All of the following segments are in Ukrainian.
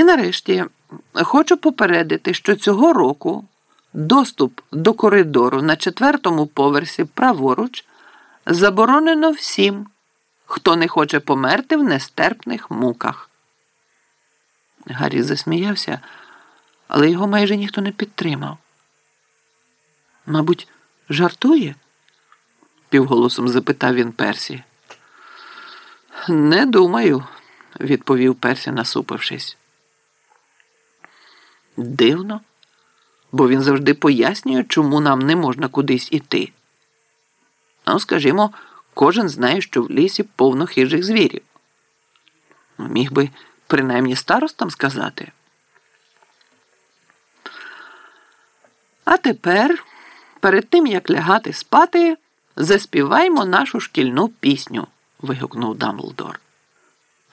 І нарешті хочу попередити, що цього року доступ до коридору на четвертому поверсі праворуч заборонено всім, хто не хоче померти в нестерпних муках. Гаррі засміявся, але його майже ніхто не підтримав. Мабуть, жартує? півголосом запитав він Персі. Не думаю, відповів Персі, насупившись. Дивно, бо він завжди пояснює, чому нам не можна кудись іти. Ну, скажімо, кожен знає, що в лісі повно хижих звірів. Міг би принаймні старостам сказати. А тепер, перед тим як лягати спати, заспіваймо нашу шкільну пісню. вигукнув Дамблдор.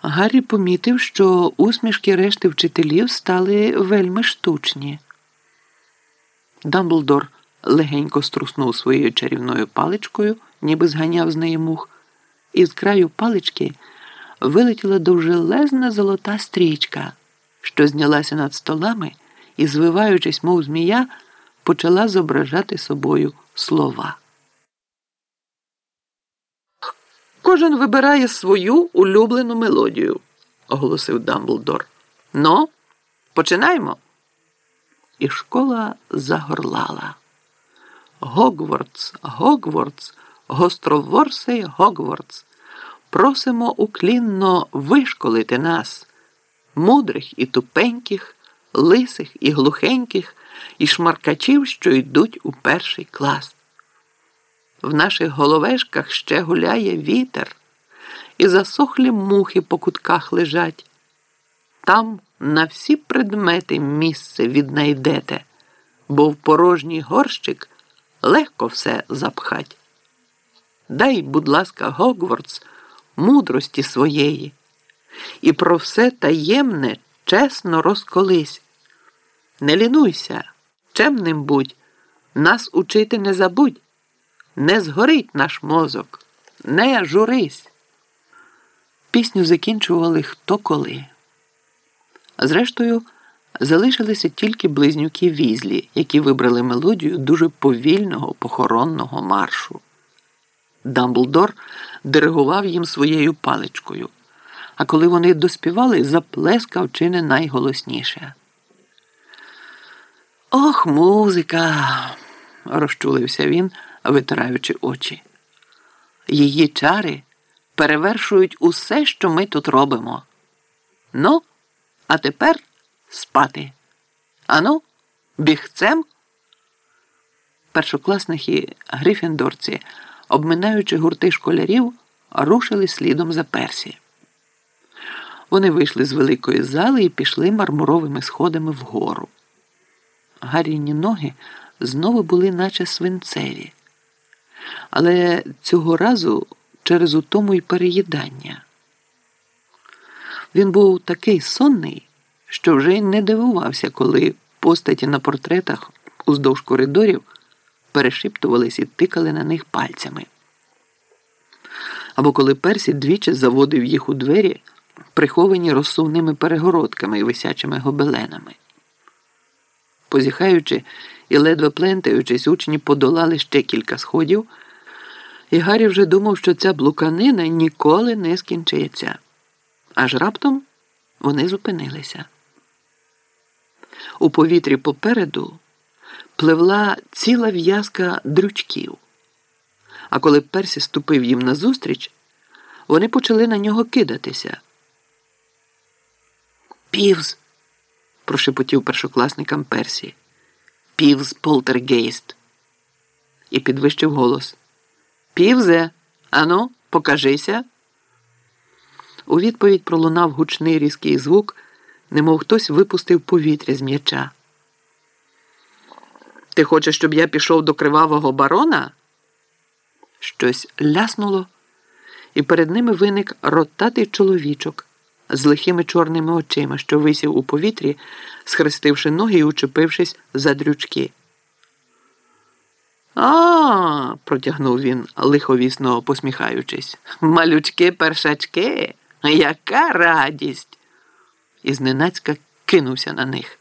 Гаррі помітив, що усмішки решти вчителів стали вельми штучні. Дамблдор легенько струснув своєю чарівною паличкою, ніби зганяв з неї мух, і з краю палички вилетіла довжелезна золота стрічка, що знялася над столами і, звиваючись, мов змія, почала зображати собою слова. Кожен вибирає свою улюблену мелодію, оголосив Дамблдор. Ну, починаємо. І школа загорлала. Гогвардс, Гогвардс, гостроворсий Гогвардс. Просимо уклінно вишколити нас, мудрих і тупеньких, лисих і глухеньких, і шмаркачів, що йдуть у перший клас. В наших головешках ще гуляє вітер, і засохлі мухи по кутках лежать. Там на всі предмети місце віднайдете, бо в порожній горщик легко все запхать. Дай, будь ласка, Гогвардс, мудрості своєї, і про все таємне чесно розколись. Не лінуйся, чемним будь, нас учити не забудь. Не згорить наш мозок, не журись. Пісню закінчували хто коли. Зрештою, залишилися тільки близнюки візлі, які вибрали мелодію дуже повільного похоронного маршу. Дамблдор диригував їм своєю паличкою, а коли вони доспівали, заплескав чи не найголосніше. Ох, музика! розчулився він витираючи очі. Її чари перевершують усе, що ми тут робимо. Ну, а тепер спати. Ану, бігцем. Першокласники Грифіндорці, обминаючи гурти школярів, рушили слідом за Персі. Вони вийшли з великої зали і пішли мармуровими сходами вгору. Гарріні ноги знову були, наче свинцеві але цього разу через утому й переїдання. Він був такий сонний, що вже й не дивувався, коли постаті на портретах уздовж коридорів перешіптувались і тикали на них пальцями. Або коли Персі двічі заводив їх у двері, приховані розсувними перегородками і висячими гобеленами. Позіхаючи і ледве плентаючись, учні подолали ще кілька сходів. І Гаррі вже думав, що ця блуканина ніколи не скінчиться. Аж раптом вони зупинилися. У повітрі попереду пливла ціла в'язка дрючків. А коли Персі ступив їм назустріч, вони почали на нього кидатися. Півз, прошепотів першокласникам Персі. Півз полтергейст. І підвищив голос. Півзе, ану, покажися. У відповідь пролунав гучний різкий звук, немов хтось випустив повітря з м'яча. Ти хочеш, щоб я пішов до кривавого барона? Щось ляснуло, і перед ними виник ротатий чоловічок з лихими чорними очима, що висів у повітрі, схрестивши ноги і учепившись за дрючки. А, протягнув він, лиховісно посміхаючись. Малючки першачки, яка радість! І зненацька кинувся на них.